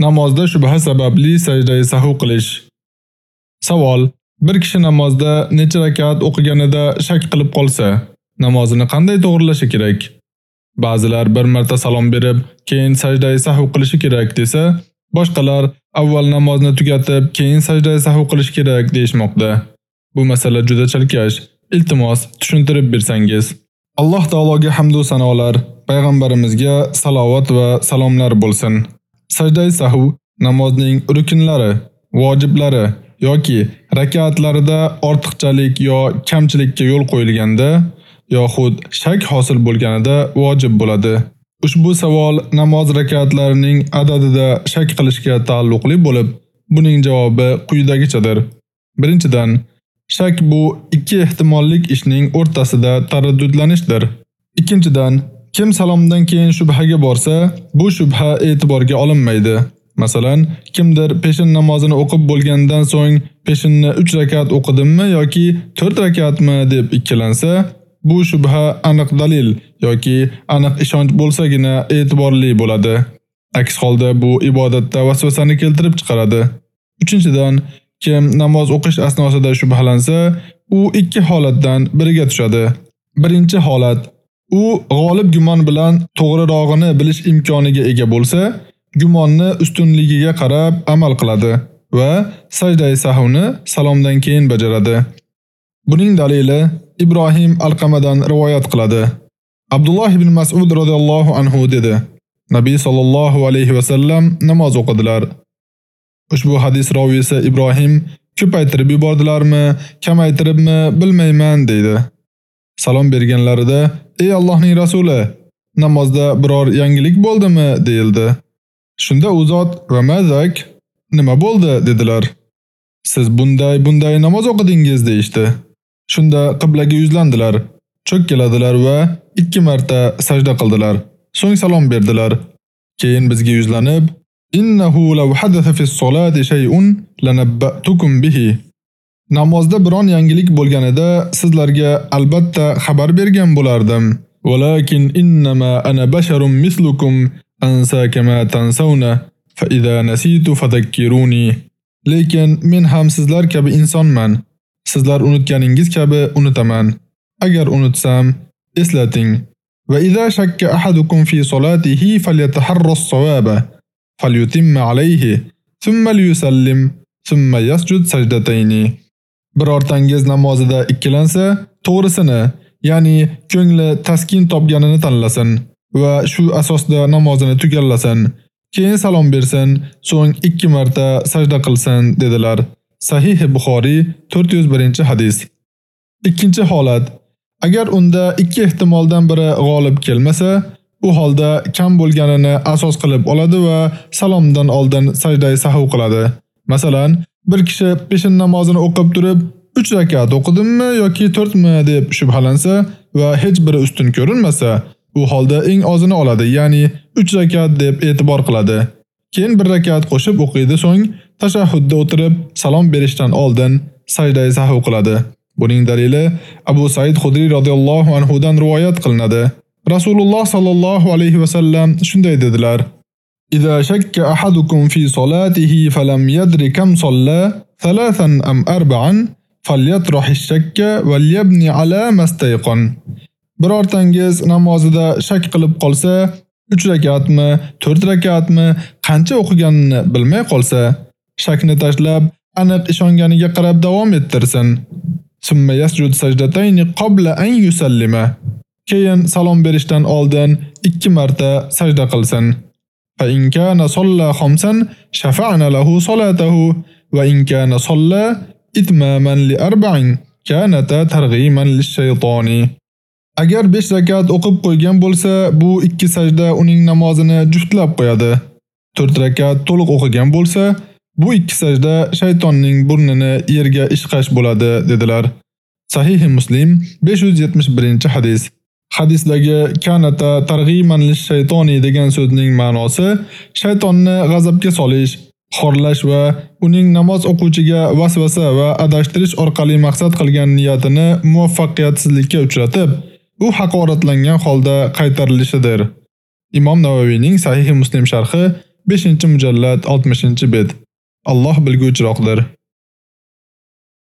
Namozda shubha sababli sajda sahv qilish. Savol: Bir kishi namozda necha rakat o'qiganida shak qilib qolsa, namozini qanday to'g'rilashi kerak? Ba'zilar bir marta salom berib, keyin sajda sahv qilishi kerak desa, boshqalar avval namozni tugatib, keyin sajda sahv qilish kerak deyshmoqda. Bu masala juda chalkash. Iltimos, tushuntirib bersangiz. Alloh taologa hamd va sanolar, payg'ambarimizga salovat va salomlar bo'lsin. Sajda sahu namozning rukunlari, vojiblari yoki rakatlarida ortiqchalik yo kamchilikka yo'l qo'yilganda yoxud shak hosil bo'lganida vojib bo'ladi. Ushbu savol namoz rakatlarining adadida shak qilishga taalluqli bo'lib, buning javobi quyidagichadir. Birinchidan, shak bu ikki ehtimollik ishning o'rtasida taraddudlanishdir. Ikkinchidan, kim salomdan keyin shubhaga borsa, bu shubha e'tiborga olinmaydi. Masalan, kimdir peshin namozini o'qib bo'lgandan so'ng peshinni 3 rakat o'qidimmi yoki 4 rakatmi deb ikkilansa, bu shubha aniq dalil yoki aniq ishonch bo'lsagina e'tiborli bo'ladi. Aks holda bu ibodatda vasvasani keltirib chiqaradi. 3-dan, kim namoz o'qish asnosida shubhalansa, u ikki holatdan biriga tushadi. Birinchi holat u g'olib gumon bilan to'g'rirog'ini bilish imkoniga ega bo'lsa, gumonni ustunligiga qarab amal qiladi va sajdai sahvni salomdan keyin bajaradi. Buning dalili Ibrohim Alqamadan rivoyat qiladi. Abdulloh ibn Mas'ud radhiyallohu anhu dedi: Nabiy sallallohu alayhi va sallam namoz o'qidilar. Ushbu hadis raviyisi Ibrohim ko'paytirib yubordilarmi, kamaytiribmi bilmayman deydi. Salom berganlarida: "Ey Allohning rasuli, namozda biror yangilik bo'ldimi?" deildi. Shunda u zot va mazak nima bo'ldi dedilar. Siz bunday bunday namoz o'qidingiz deyshti. Shunda qiblaga yuzlandilar, cho'kkaladilar va ikki marta sajda qildilar. So'ng salom berdilar. Keyin bizga yuzlanib, innahu law hadatha fi s-solati shay'un lanabba'tukum bihi. Namozda biron yangilik bo'lganida sizlarga albatta xabar bergan bo'lardim. Walakin innama ana basharun mislukum ansa kama tansawna fa idza nasitu fadhakkiruni. Lekin men ham sizlar kabi insonman. Sizlar unutganingiz kabi unutaman. Agar unutsam, eslating. Va idza shakka ahadukum fi salatihi falyataharra as-sawaba falyutimma alayhi thumma liyusallim thumma yasjud sajdatayn. Birortangiz namozida ikkilansa, to'g'risini, ya'ni ko'ngli taskin topganini tanlasin va shu asosda namozini tugallasin. Keyin salom bersin, so'ng 2 marta sajda qilsin dedilar. Sahih Buxoriy 401-hadis. Ikkinchi holat. Agar unda ikki ehtimoldan biri g'olib kelmasa, u holda kam bo'lganini asos qilib oladi va salomdan oldin sajda sahv qiladi. Masalan, bir kishi peshin namozini o'qib turib 3 rakat o'qidimmi yoki 4 mi deb shubhalansa va hech biri ustun ko'rinmasa, u holda eng ozini oladi, ya'ni 3 rakat deb e'tibor qiladi. Keyin bir rakat qo'shib o'qiydi, so'ng tashahhudda o'tirib salom berishdan oldin sajda sahv qiladi. Buning dalili Abu Said Xudri radhiyallohu anhu dan rivoyat qilinadi. Rasululloh sallallohu alayhi va sallam shunday dedilar: "Idza shakka ahadukum fi solatihi falam yadri kam solla, thalathan am arba'an, falyatrah ash-shakka walyabni ala mastayqan." Birortangiz namozida shak qilib qolsa, 3 rakatmi, 4 rakatmi, qancha o'qiganini bilmay qolsa, shakni tashlab, aniq ishonganiga qarab davom ettirsin. Summa yasjud sajdatayn qabla an yusallima. Keyin salom berishdan oldin 2 marta sajda qilsin. Fa in kana solla khamsan shafa'na lahu salatahu va in kana solla itmaman li arba'in kanata targhiman lish-shaytoni. Agar 5 rakat o'qib qo'ygan bo'lsa, bu 2 sajda uning namozini juftlab qo'yadi. 4 rakat to'liq o'qigan bo'lsa, bu 2 sajda shaytonning burnini yerga ishqash bo'ladi dedilar. Sahih Muslim 571-hadis. Hadisdagi kanata targ'iman lish-shaytoni degan so'zning ma'nosi shaytonni g'azabga solish, xorlash va uning namoz o'quvchiga vasvasa va adashtirish orqali maqsad qilgan niyatini muvaffaqiyatsizlikka uchratib, u haqoratlangan holda qaytarilishidir. Imom Navaviyning Sahih Muslim sharhi 5-mujallad 60-bet. Alloh bilguvchiroqdir.